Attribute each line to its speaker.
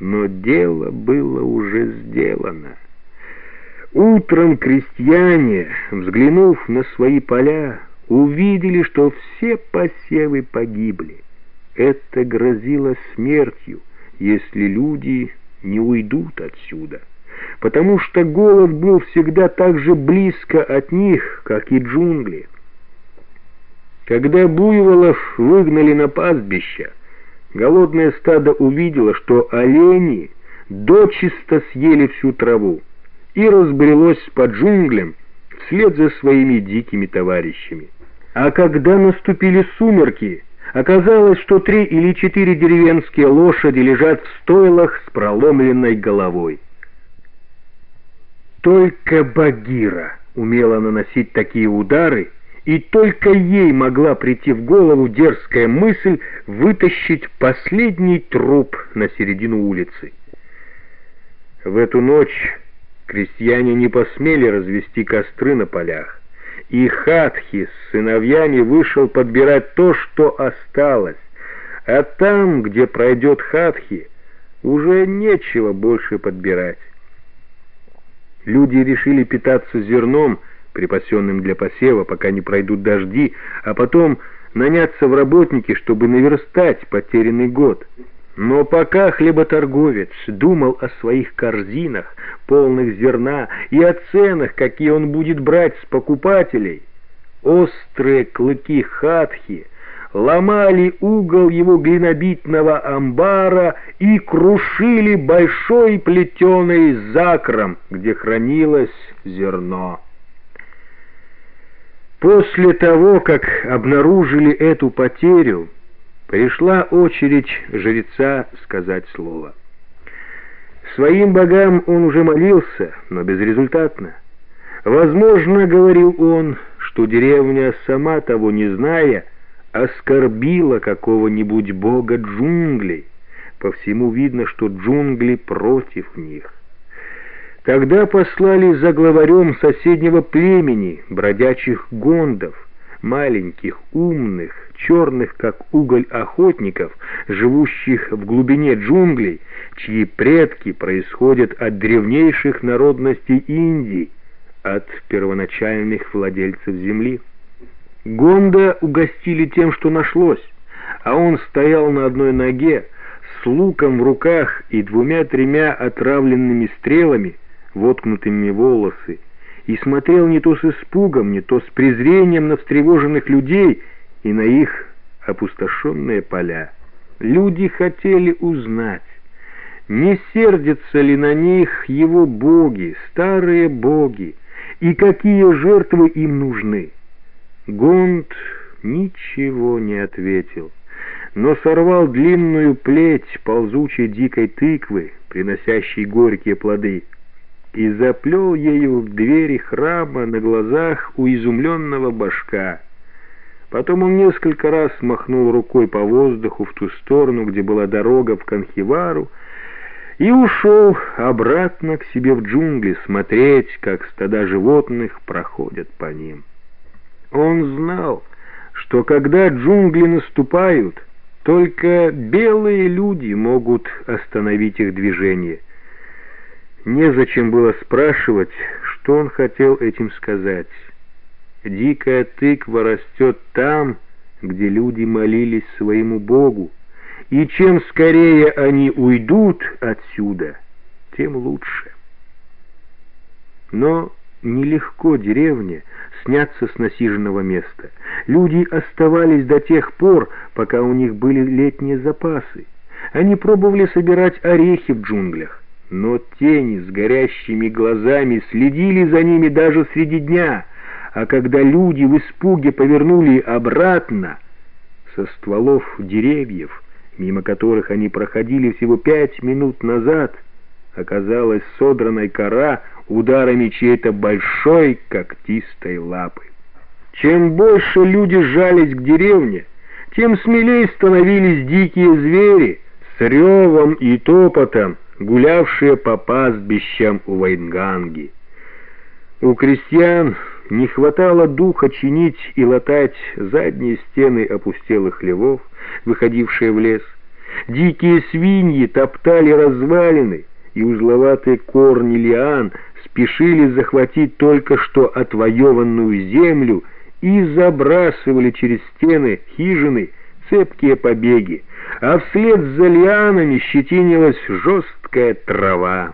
Speaker 1: но дело было уже сделано. Утром крестьяне, взглянув на свои поля, увидели, что все посевы погибли. Это грозило смертью, если люди не уйдут отсюда, потому что голод был всегда так же близко от них, как и джунгли. Когда буйволов выгнали на пастбище, голодное стадо увидело, что олени дочисто съели всю траву и разбрелось по джунглям вслед за своими дикими товарищами. А когда наступили сумерки, оказалось, что три или четыре деревенские лошади лежат в стойлах с проломленной головой. Только Багира умела наносить такие удары, и только ей могла прийти в голову дерзкая мысль вытащить последний труп на середину улицы. В эту ночь крестьяне не посмели развести костры на полях, и Хатхи с сыновьями вышел подбирать то, что осталось, а там, где пройдет Хатхи, уже нечего больше подбирать. Люди решили питаться зерном, припасенным для посева, пока не пройдут дожди, а потом наняться в работники, чтобы наверстать потерянный год. Но пока хлеботорговец думал о своих корзинах, полных зерна, и о ценах, какие он будет брать с покупателей, острые клыки хатхи ломали угол его глинобитного амбара и крушили большой плетеный закром, где хранилось зерно. После того, как обнаружили эту потерю, пришла очередь жреца сказать слово. Своим богам он уже молился, но безрезультатно. Возможно, говорил он, что деревня, сама того не зная, оскорбила какого-нибудь бога джунглей. По всему видно, что джунгли против них. Тогда послали за главарем соседнего племени, бродячих гондов, маленьких, умных, черных, как уголь охотников, живущих в глубине джунглей, чьи предки происходят от древнейших народностей Индии, от первоначальных владельцев земли. Гонда угостили тем, что нашлось, а он стоял на одной ноге, с луком в руках и двумя-тремя отравленными стрелами, воткнутыми волосы, и смотрел не то с испугом, не то с презрением на встревоженных людей и на их опустошенные поля. Люди хотели узнать, не сердятся ли на них его боги, старые боги, и какие жертвы им нужны. Гонд ничего не ответил, но сорвал длинную плеть ползучей дикой тыквы, приносящей горькие плоды, и заплел ею в двери храма на глазах у изумленного башка. Потом он несколько раз махнул рукой по воздуху в ту сторону, где была дорога в Канхивару, и ушел обратно к себе в джунгли смотреть, как стада животных проходят по ним. Он знал, что когда джунгли наступают, только белые люди могут остановить их движение — Незачем было спрашивать, что он хотел этим сказать. Дикая тыква растет там, где люди молились своему Богу, и чем скорее они уйдут отсюда, тем лучше. Но нелегко деревне сняться с насиженного места. Люди оставались до тех пор, пока у них были летние запасы. Они пробовали собирать орехи в джунглях но тени с горящими глазами следили за ними даже среди дня, а когда люди в испуге повернули обратно, со стволов деревьев, мимо которых они проходили всего пять минут назад, оказалась содранной кора ударами чьей-то большой когтистой лапы. Чем больше люди сжались к деревне, тем смелее становились дикие звери с ревом и топотом, гулявшие по пастбищам у Вайнганги. У крестьян не хватало духа чинить и латать задние стены опустелых левов, выходившие в лес, Дикие свиньи топтали развалины, и узловатые корни лиан спешили захватить только что отвоеванную землю и забрасывали через стены хижины цепкие побеги, а вслед за лианами щетинилась жесткая трава.